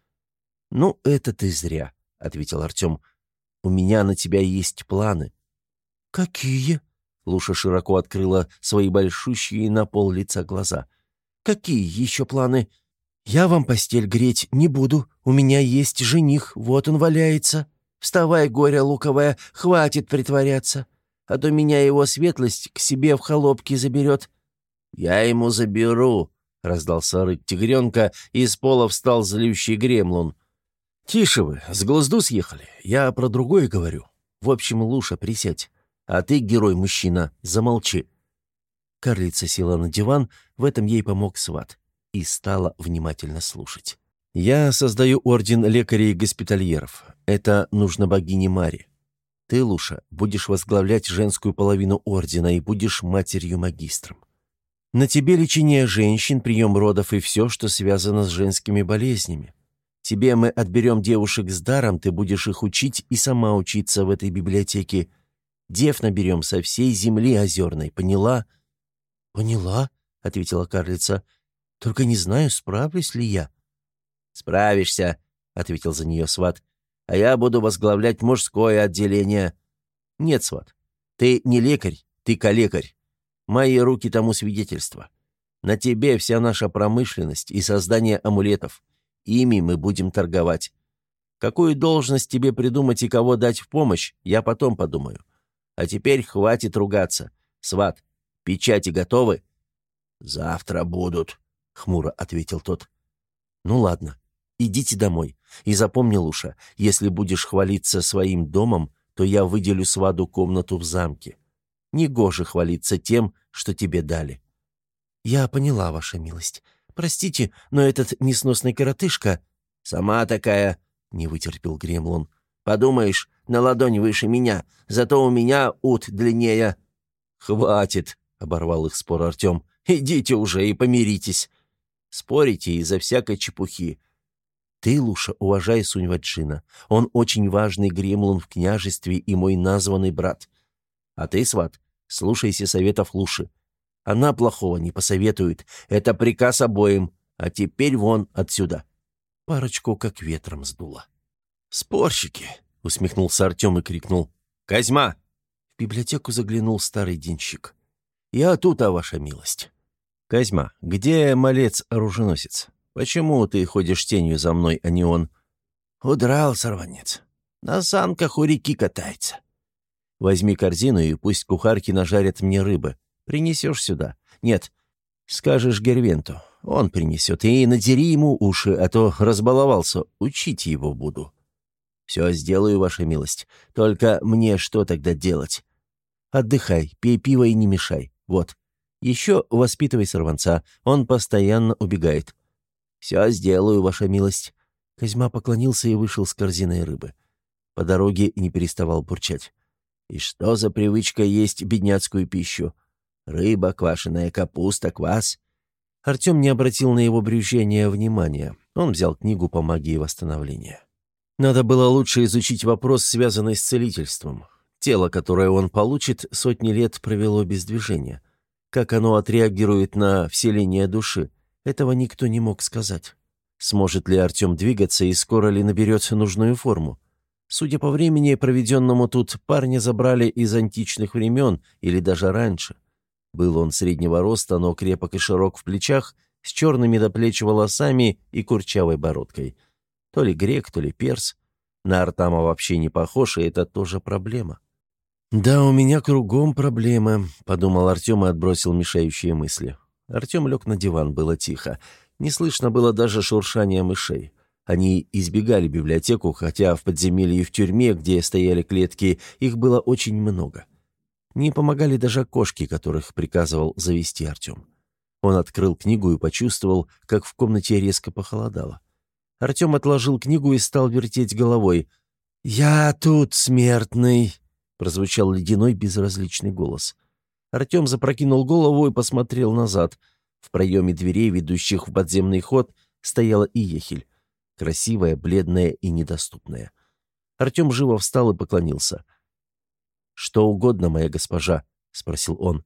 «Ну, это ты зря», — ответил Артем. «У меня на тебя есть планы». «Какие?» Луша широко открыла свои большущие на пол лица глаза. «Какие еще планы? Я вам постель греть не буду. У меня есть жених, вот он валяется. Вставай, горе луковая, хватит притворяться. А то меня его светлость к себе в холопки заберет». «Я ему заберу», — раздался рык тигренка, и из пола встал злющий гремлун. «Тише вы, с глазду съехали. Я про другое говорю. В общем, Луша, присядь. А ты, герой-мужчина, замолчи». Карлица села на диван, в этом ей помог сват, и стала внимательно слушать. «Я создаю орден лекарей-госпитальеров. Это нужно богине Маре. Ты, Луша, будешь возглавлять женскую половину ордена и будешь матерью-магистром. На тебе лечение женщин, прием родов и все, что связано с женскими болезнями. Тебе мы отберем девушек с даром, ты будешь их учить и сама учиться в этой библиотеке – Дев наберем со всей земли озерной, поняла?» «Поняла», — ответила карлица. «Только не знаю, справлюсь ли я». «Справишься», — ответил за нее сват. «А я буду возглавлять мужское отделение». «Нет, сват, ты не лекарь, ты калекарь. Мои руки тому свидетельство. На тебе вся наша промышленность и создание амулетов. Ими мы будем торговать. Какую должность тебе придумать и кого дать в помощь, я потом подумаю. А теперь хватит ругаться. Сват, печати готовы?» «Завтра будут», — хмуро ответил тот. «Ну ладно, идите домой. И запомни, Луша, если будешь хвалиться своим домом, то я выделю сваду комнату в замке. Негоже хвалиться тем, что тебе дали». «Я поняла, ваша милость. Простите, но этот несносный коротышка...» «Сама такая...» — не вытерпел Гремлон. Подумаешь, на ладонь выше меня, зато у меня ут длиннее». «Хватит», — оборвал их спор Артем. «Идите уже и помиритесь. Спорите из-за всякой чепухи. Ты, Луша, уважай Суньваджина. Он очень важный гремлун в княжестве и мой названный брат. А ты, сват, слушайся советов Луши. Она плохого не посоветует. Это приказ обоим. А теперь вон отсюда». Парочку как ветром сдуло. «Спорщики!» — усмехнулся Артем и крикнул. «Козьма!» В библиотеку заглянул старый денщик. «Я тут, а ваша милость». «Козьма, где малец-оруженосец? Почему ты ходишь тенью за мной, а не он?» «Удрал, сорванец. На санках у реки катается». «Возьми корзину, и пусть кухарки нажарят мне рыбы. Принесешь сюда. Нет, скажешь Гервенту. Он принесет. И надери ему уши, а то разбаловался. Учить его буду». «Все сделаю, ваша милость. Только мне что тогда делать?» «Отдыхай, пей пиво и не мешай. Вот. Еще воспитывай сорванца. Он постоянно убегает». «Все сделаю, ваша милость». Козьма поклонился и вышел с корзиной рыбы. По дороге не переставал бурчать. «И что за привычка есть бедняцкую пищу? Рыба, квашеная капуста, квас?» Артем не обратил на его брюзжение внимания. Он взял книгу по магии восстановления. Надо было лучше изучить вопрос, связанный с целительством. Тело, которое он получит, сотни лет провело без движения. Как оно отреагирует на вселение души, этого никто не мог сказать. Сможет ли Артем двигаться и скоро ли наберет нужную форму? Судя по времени, проведенному тут, парня забрали из античных времен или даже раньше. Был он среднего роста, но крепок и широк в плечах, с черными до плеч волосами и курчавой бородкой – то ли грек, то ли перс. На Артама вообще не похож, и это тоже проблема. «Да, у меня кругом проблемы», — подумал Артем и отбросил мешающие мысли. Артем лег на диван, было тихо. Не слышно было даже шуршания мышей. Они избегали библиотеку, хотя в подземелье и в тюрьме, где стояли клетки, их было очень много. Не помогали даже кошки, которых приказывал завести Артем. Он открыл книгу и почувствовал, как в комнате резко похолодало. Артем отложил книгу и стал вертеть головой. «Я тут, смертный!» — прозвучал ледяной безразличный голос. Артем запрокинул голову и посмотрел назад. В проеме дверей, ведущих в подземный ход, стояла и ехель. Красивая, бледная и недоступная. Артем живо встал и поклонился. «Что угодно, моя госпожа», — спросил он.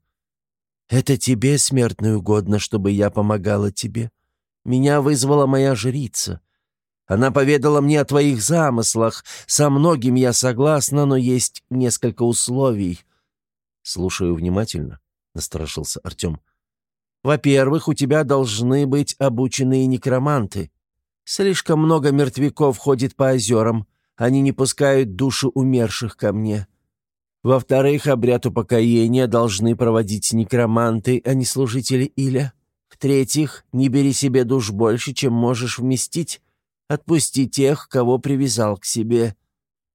«Это тебе, смертный, угодно, чтобы я помогала тебе. Меня вызвала моя жрица. Она поведала мне о твоих замыслах. Со многим я согласна, но есть несколько условий». «Слушаю внимательно», — насторожился Артем. «Во-первых, у тебя должны быть обученные некроманты. Слишком много мертвяков ходит по озерам. Они не пускают души умерших ко мне. Во-вторых, обряд упокоения должны проводить некроманты, а не служители Иля. В-третьих, не бери себе душ больше, чем можешь вместить. Отпусти тех, кого привязал к себе».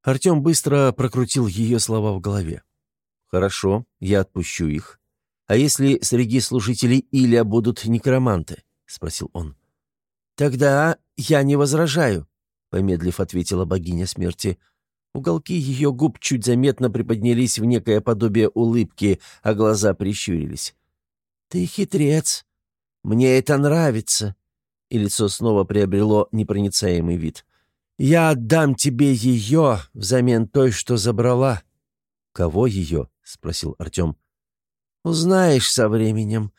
Артем быстро прокрутил ее слова в голове. «Хорошо, я отпущу их. А если среди служителей Иля будут некроманты?» — спросил он. «Тогда я не возражаю», — помедлив ответила богиня смерти. Уголки ее губ чуть заметно приподнялись в некое подобие улыбки, а глаза прищурились. «Ты хитрец. Мне это нравится». И лицо снова приобрело непроницаемый вид. «Я отдам тебе ее взамен той, что забрала». «Кого ее?» — спросил Артем. «Узнаешь со временем.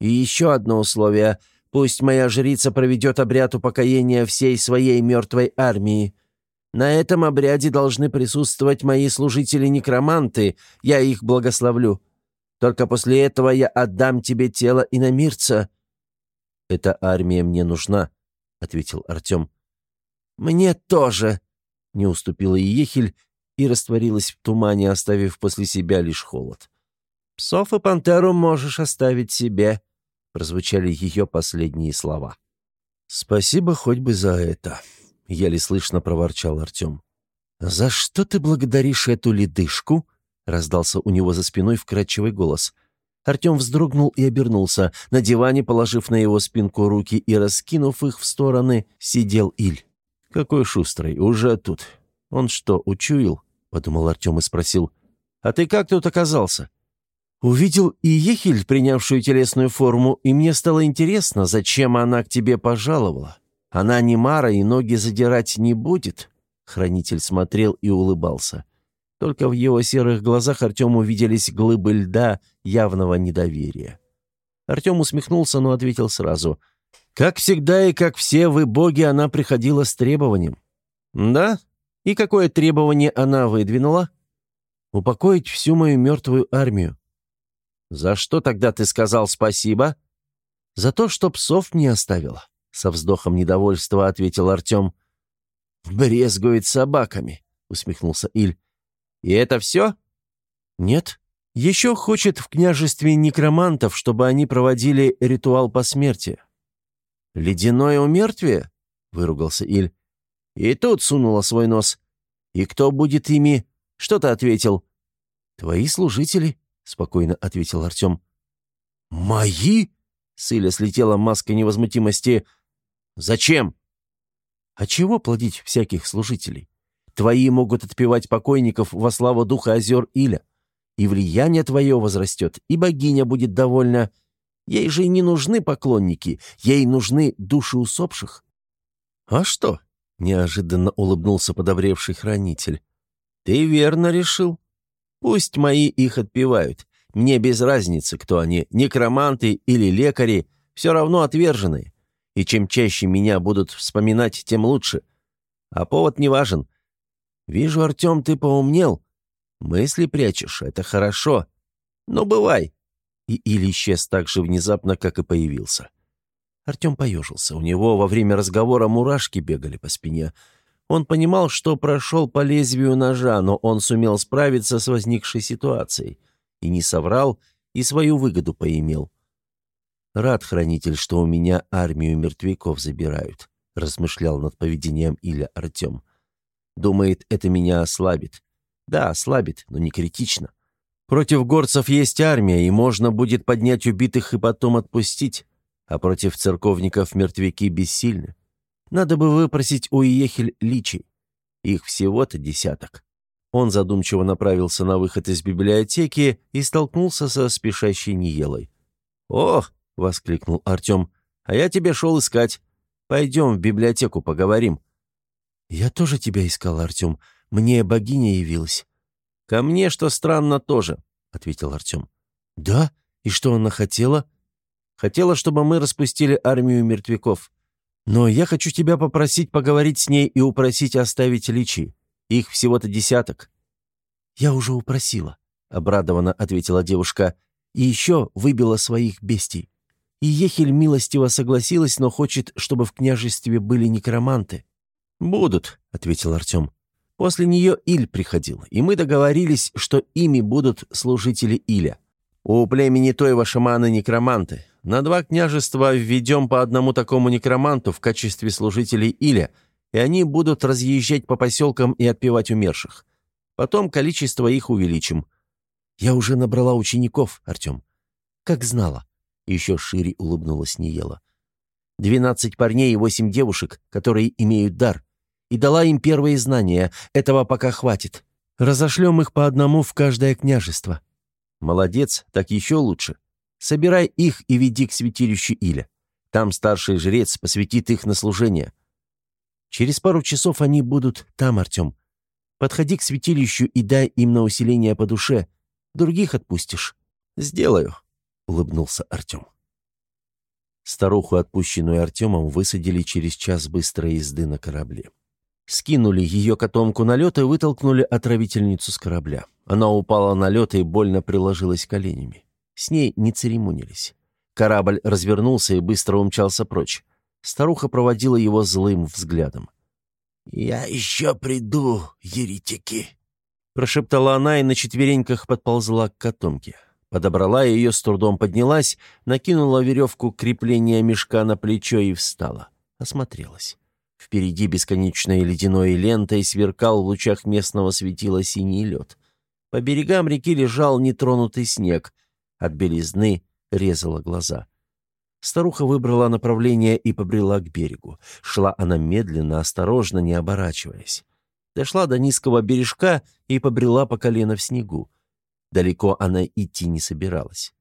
И еще одно условие. Пусть моя жрица проведет обряд упокоения всей своей мертвой армии. На этом обряде должны присутствовать мои служители-некроманты, я их благословлю. Только после этого я отдам тебе тело иномирца». «Эта армия мне нужна», — ответил Артем. «Мне тоже», — не уступила Ехель и растворилась в тумане, оставив после себя лишь холод. «Псов и пантеру можешь оставить себе», — прозвучали ее последние слова. «Спасибо хоть бы за это», еле слышно проворчал Артем. «За что ты благодаришь эту ледышку?» — раздался у него за спиной вкрадчивый голос. Артем вздрогнул и обернулся. На диване, положив на его спинку руки и раскинув их в стороны, сидел Иль. «Какой шустрый, уже тут. Он что, учуял?» — подумал Артем и спросил. «А ты как тут оказался?» «Увидел и Ехель, принявшую телесную форму, и мне стало интересно, зачем она к тебе пожаловала. Она не Мара и ноги задирать не будет». Хранитель смотрел и улыбался. Только в его серых глазах Артему виделись глыбы льда явного недоверия. Артем усмехнулся, но ответил сразу. «Как всегда и как все вы, боги, она приходила с требованием». «Да? И какое требование она выдвинула?» «Упокоить всю мою мертвую армию». «За что тогда ты сказал спасибо?» «За то, что псов мне оставила». — со вздохом недовольства ответил Артем. «Брезгует собаками», — усмехнулся Иль. «И это все?» «Нет. Еще хочет в княжестве некромантов, чтобы они проводили ритуал посмертия». «Ледяное умертвие?» — выругался Иль. «И тут сунула свой нос. И кто будет ими? Что ты ответил?» «Твои служители», — спокойно ответил Артем. «Мои?» — с Иля слетела маска невозмутимости. Зачем? А чего плодить всяких служителей? Твои могут отпевать покойников во славу духа озер Иля. И влияние твое возрастет, и богиня будет довольна. Ей же не нужны поклонники, ей нужны души усопших. А что? Неожиданно улыбнулся подобревший хранитель. Ты верно решил. Пусть мои их отпевают. Мне без разницы, кто они, некроманты или лекари, все равно отверженные и чем чаще меня будут вспоминать, тем лучше. А повод не важен. Вижу, Артем, ты поумнел. Мысли прячешь, это хорошо. Ну, бывай. И Или исчез так же внезапно, как и появился. Артем поежился. У него во время разговора мурашки бегали по спине. Он понимал, что прошел по лезвию ножа, но он сумел справиться с возникшей ситуацией. И не соврал, и свою выгоду поимел. «Рад, хранитель, что у меня армию мертвяков забирают», — размышлял над поведением Иля Артем. «Думает, это меня ослабит. Да, ослабит, но не критично. Против горцев есть армия, и можно будет поднять убитых и потом отпустить, а против церковников мертвяки бессильны. Надо бы выпросить у Иехель личий. Их всего-то десяток». Он задумчиво направился на выход из библиотеки и столкнулся со спешащей Ниелой. «Ох!» — воскликнул Артем. «А я тебя шел искать. Пойдем в библиотеку поговорим». «Я тоже тебя искал, Артем. Мне богиня явилась». «Ко мне, что странно, тоже», — ответил Артем. «Да? И что она хотела?» «Хотела, чтобы мы распустили армию мертвяков. Но я хочу тебя попросить поговорить с ней и упросить оставить личи. Их всего-то десяток». «Я уже упросила», — обрадованно ответила девушка. «И еще выбила своих бестий. И Ехель милостиво согласилась, но хочет, чтобы в княжестве были некроманты». «Будут», — ответил Артем. «После нее Иль приходил, и мы договорились, что ими будут служители Иля. У племени Тоева шаманы некроманты. На два княжества введем по одному такому некроманту в качестве служителей Иля, и они будут разъезжать по поселкам и отпевать умерших. Потом количество их увеличим. Я уже набрала учеников, Артем. Как знала. Еще шире улыбнулась Ниела. Двенадцать парней и восемь девушек, которые имеют дар. И дала им первые знания. Этого пока хватит. Разошлем их по одному в каждое княжество. Молодец, так еще лучше. Собирай их и веди к святилищу Иля. Там старший жрец посвятит их на служение. Через пару часов они будут там, Артем. Подходи к святилищу и дай им на усиление по душе. Других отпустишь. Сделаю, — улыбнулся Артем. Старуху, отпущенную Артемом, высадили через час быстрой езды на корабле. Скинули ее котомку на лед и вытолкнули отравительницу с корабля. Она упала на лед и больно приложилась коленями. С ней не церемонились. Корабль развернулся и быстро умчался прочь. Старуха проводила его злым взглядом. «Я еще приду, еретики!» Прошептала она и на четвереньках подползла к котомке. Подобрала ее, с трудом поднялась, накинула веревку крепления мешка на плечо и встала. Осмотрелась. Впереди бесконечной ледяной лентой сверкал в лучах местного светила синий лед. По берегам реки лежал нетронутый снег. От белизны резала глаза. Старуха выбрала направление и побрела к берегу. Шла она медленно, осторожно, не оборачиваясь. Дошла до низкого бережка и побрела по колено в снегу. Далеко она идти не собиралась.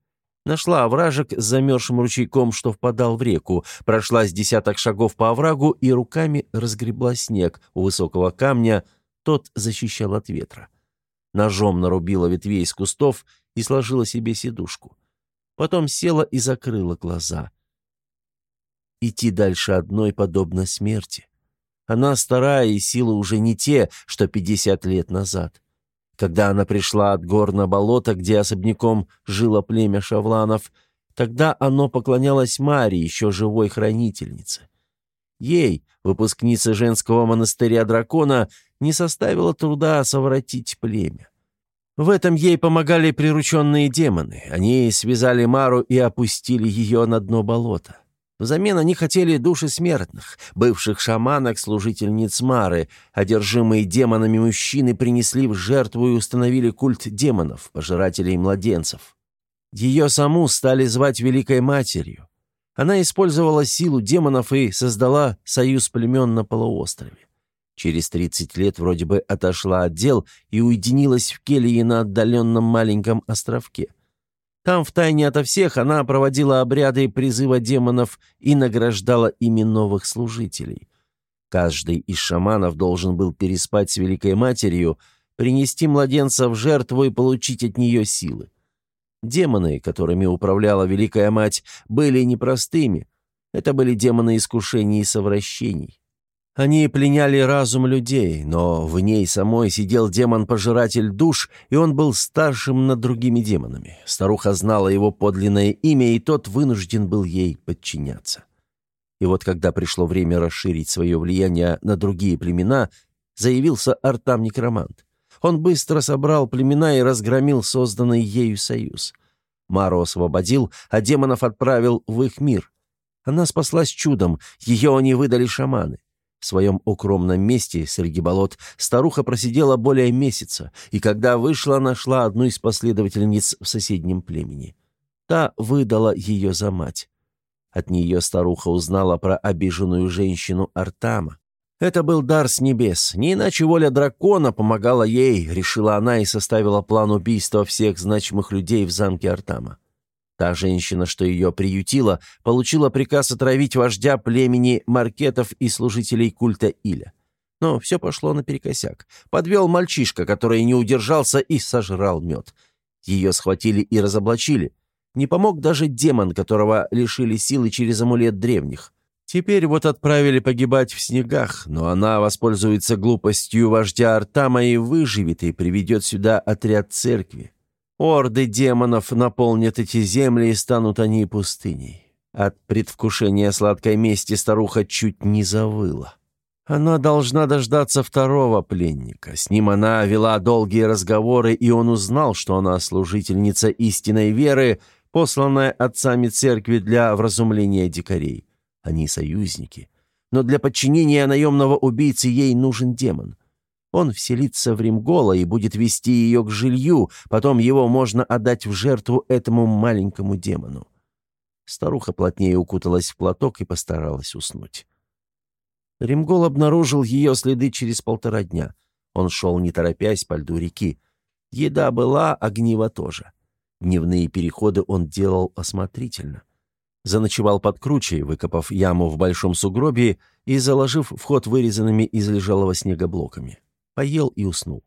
Нашла овражек с замерзшим ручейком, что впадал в реку, прошла с десяток шагов по оврагу и руками разгребла снег у высокого камня, тот защищал от ветра. Ножом нарубила ветвей из кустов и сложила себе сидушку. Потом села и закрыла глаза. Идти дальше одной подобно смерти. Она старая, и силы уже не те, что пятьдесят лет назад. Когда она пришла от гор на болото, где особняком жило племя шавланов, тогда оно поклонялось Маре, еще живой хранительнице. Ей, выпускнице женского монастыря дракона, не составило труда совратить племя. В этом ей помогали прирученные демоны. Они связали Мару и опустили ее на дно болота. Взамен они хотели души смертных, бывших шаманок, служительниц Мары. Одержимые демонами мужчины принесли в жертву и установили культ демонов, пожирателей младенцев. Ее саму стали звать Великой Матерью. Она использовала силу демонов и создала союз племен на полуострове. Через 30 лет вроде бы отошла от дел и уединилась в келье на отдаленном маленьком островке. Там, втайне ото всех, она проводила обряды призыва демонов и награждала ими новых служителей. Каждый из шаманов должен был переспать с Великой Матерью, принести младенца в жертву и получить от нее силы. Демоны, которыми управляла Великая Мать, были непростыми. Это были демоны искушений и совращений. Они пленяли разум людей, но в ней самой сидел демон-пожиратель душ, и он был старшим над другими демонами. Старуха знала его подлинное имя, и тот вынужден был ей подчиняться. И вот когда пришло время расширить свое влияние на другие племена, заявился Артам-некромант. Он быстро собрал племена и разгромил созданный ею союз. Мару освободил, а демонов отправил в их мир. Она спаслась чудом, ее они выдали шаманы. В своем укромном месте среди болот старуха просидела более месяца, и когда вышла, нашла одну из последовательниц в соседнем племени. Та выдала ее за мать. От нее старуха узнала про обиженную женщину Артама. Это был дар с небес. Не иначе воля дракона помогала ей, решила она и составила план убийства всех значимых людей в замке Артама. Та женщина, что ее приютила, получила приказ отравить вождя племени маркетов и служителей культа Иля. Но все пошло наперекосяк. Подвел мальчишка, который не удержался и сожрал мед. Ее схватили и разоблачили. Не помог даже демон, которого лишили силы через амулет древних. Теперь вот отправили погибать в снегах, но она воспользуется глупостью вождя Артама и выживет, и приведет сюда отряд церкви. Орды демонов наполнят эти земли, и станут они пустыней. От предвкушения сладкой мести старуха чуть не завыла. Она должна дождаться второго пленника. С ним она вела долгие разговоры, и он узнал, что она служительница истинной веры, посланная отцами церкви для вразумления дикарей. Они союзники. Но для подчинения наемного убийцы ей нужен демон. Он вселится в Римгола и будет вести ее к жилью, потом его можно отдать в жертву этому маленькому демону. Старуха плотнее укуталась в платок и постаралась уснуть. Римгол обнаружил ее следы через полтора дня. Он шел, не торопясь, по льду реки. Еда была, огниво тоже. Дневные переходы он делал осмотрительно. Заночевал под кручей, выкопав яму в большом сугробе и заложив вход вырезанными из лежалого снега блоками поел и уснул.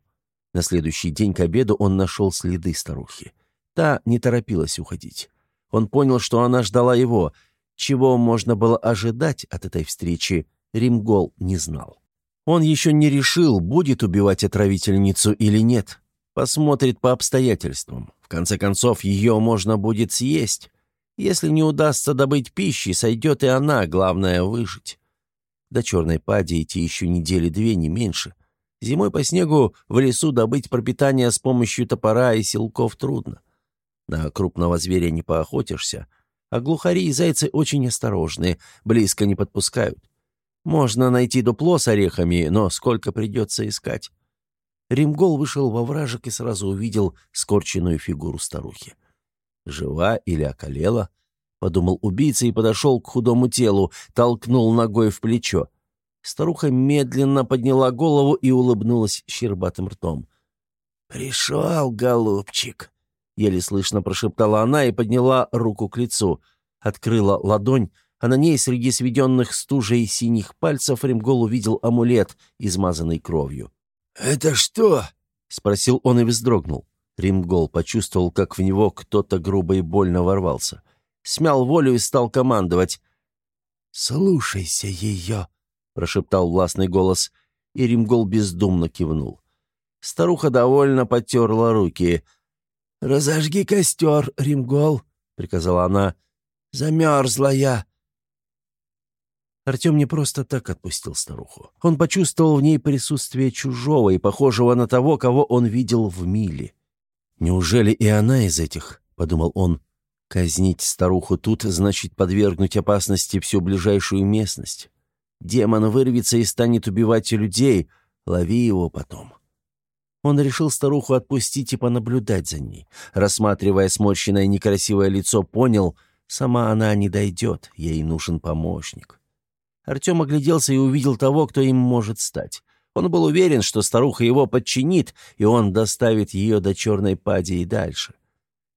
На следующий день к обеду он нашел следы старухи. Та не торопилась уходить. Он понял, что она ждала его. Чего можно было ожидать от этой встречи, Римгол не знал. Он еще не решил, будет убивать отравительницу или нет. Посмотрит по обстоятельствам. В конце концов, ее можно будет съесть. Если не удастся добыть пищи, сойдет и она, главное — выжить. До черной пади идти еще недели две, не меньше. Зимой по снегу в лесу добыть пропитание с помощью топора и силков трудно. На крупного зверя не поохотишься, а глухари и зайцы очень осторожны, близко не подпускают. Можно найти дупло с орехами, но сколько придется искать. Римгол вышел во вражек и сразу увидел скорченную фигуру старухи. «Жива или околела?» — подумал убийца и подошел к худому телу, толкнул ногой в плечо. Старуха медленно подняла голову и улыбнулась щербатым ртом. «Пришел, голубчик!» — еле слышно прошептала она и подняла руку к лицу. Открыла ладонь, а на ней среди сведенных стужей синих пальцев Ремгол увидел амулет, измазанный кровью. «Это что?» — спросил он и вздрогнул. Римгол почувствовал, как в него кто-то грубо и больно ворвался. Смял волю и стал командовать. «Слушайся ее!» — прошептал властный голос, и Римгол бездумно кивнул. Старуха довольно потерла руки. «Разожги костер, Римгол», — приказала она. «Замерзла я». Артем не просто так отпустил старуху. Он почувствовал в ней присутствие чужого и похожего на того, кого он видел в миле. «Неужели и она из этих?» — подумал он. «Казнить старуху тут значит подвергнуть опасности всю ближайшую местность. Демон вырвется и станет убивать людей. Лови его потом». Он решил старуху отпустить и понаблюдать за ней. Рассматривая сморщенное некрасивое лицо, понял, сама она не дойдет, ей нужен помощник. Артем огляделся и увидел того, кто им может стать. Он был уверен, что старуха его подчинит, и он доставит ее до черной пади и дальше.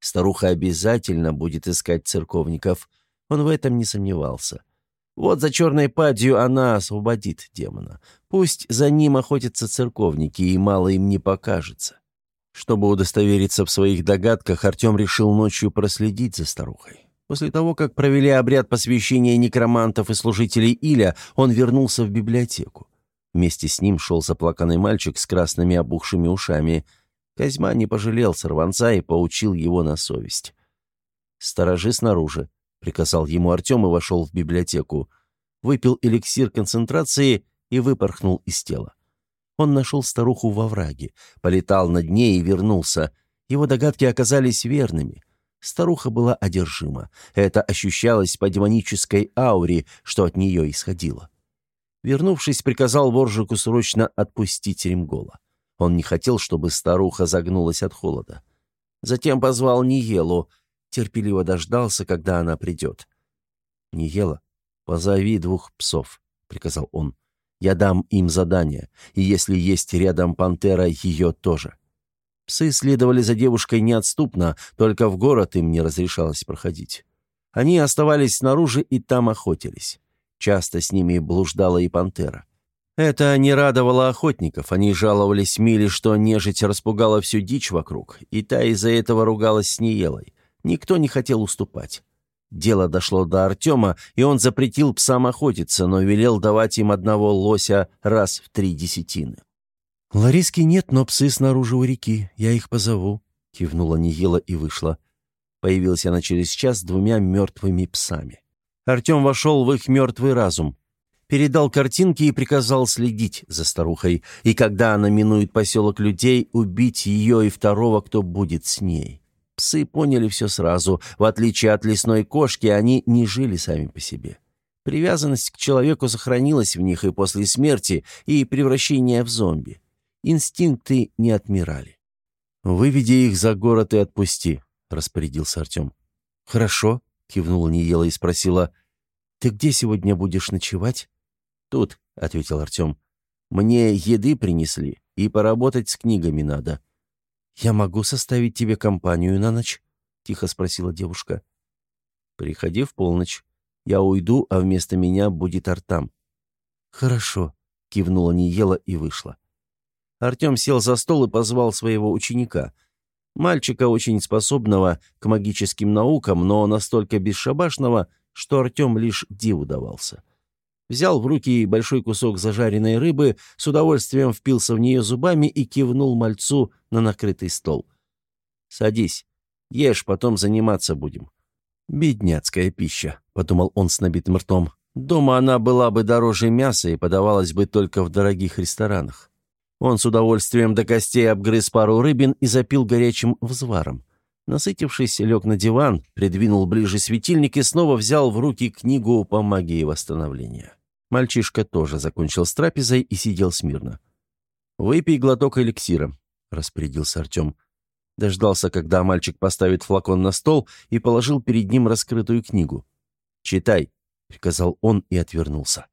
Старуха обязательно будет искать церковников. Он в этом не сомневался. Вот за черной падью она освободит демона. Пусть за ним охотятся церковники, и мало им не покажется. Чтобы удостовериться в своих догадках, Артем решил ночью проследить за старухой. После того, как провели обряд посвящения некромантов и служителей Иля, он вернулся в библиотеку. Вместе с ним шел заплаканный мальчик с красными обухшими ушами. Козьма не пожалел сорванца и поучил его на совесть. «Сторожи снаружи», — приказал ему Артем и вошел в библиотеку. выпил эликсир концентрации и выпорхнул из тела. Он нашел старуху во враге, полетал над ней и вернулся. Его догадки оказались верными. Старуха была одержима. Это ощущалось по демонической ауре, что от нее исходило. Вернувшись, приказал Воржику срочно отпустить Ремгола. Он не хотел, чтобы старуха загнулась от холода. Затем позвал Ниелу, терпеливо дождался, когда она придет. «Ниела, позови двух псов», — приказал он. «Я дам им задание, и если есть рядом пантера, ее тоже». Псы следовали за девушкой неотступно, только в город им не разрешалось проходить. Они оставались снаружи и там охотились. Часто с ними блуждала и пантера. Это не радовало охотников, они жаловались Миле, что нежить распугала всю дичь вокруг, и та из-за этого ругалась с Ниелой. Никто не хотел уступать. Дело дошло до Артема, и он запретил псам охотиться, но велел давать им одного лося раз в три десятины. «Лариски нет, но псы снаружи у реки. Я их позову», — кивнула Ниела и вышла. Появилась она через час с двумя мертвыми псами. Артем вошел в их мертвый разум. Передал картинки и приказал следить за старухой, и когда она минует поселок людей, убить ее и второго, кто будет с ней. Псы поняли все сразу. В отличие от лесной кошки, они не жили сами по себе. Привязанность к человеку сохранилась в них и после смерти, и превращения в зомби. Инстинкты не отмирали. «Выведи их за город и отпусти», — распорядился Артем. «Хорошо», — кивнула Ниела и спросила, «Ты где сегодня будешь ночевать?» «Тут», — ответил Артем. «Мне еды принесли, и поработать с книгами надо». «Я могу составить тебе компанию на ночь?» — тихо спросила девушка. «Приходи в полночь. Я уйду, а вместо меня будет Артам». «Хорошо», — кивнула Ниела и вышла. Артем сел за стол и позвал своего ученика. Мальчика, очень способного к магическим наукам, но настолько бесшабашного, что Артем лишь диву давался. Взял в руки большой кусок зажаренной рыбы, с удовольствием впился в нее зубами и кивнул мальцу на накрытый стол. «Садись, ешь, потом заниматься будем». «Бедняцкая пища», — подумал он с набитым ртом. «Дома она была бы дороже мяса и подавалась бы только в дорогих ресторанах». Он с удовольствием до костей обгрыз пару рыбин и запил горячим взваром. Насытившись, лег на диван, придвинул ближе светильник и снова взял в руки книгу по магии восстановления. Мальчишка тоже закончил с трапезой и сидел смирно. «Выпей глоток эликсира», — распорядился Артем. Дождался, когда мальчик поставит флакон на стол и положил перед ним раскрытую книгу. «Читай», — приказал он и отвернулся.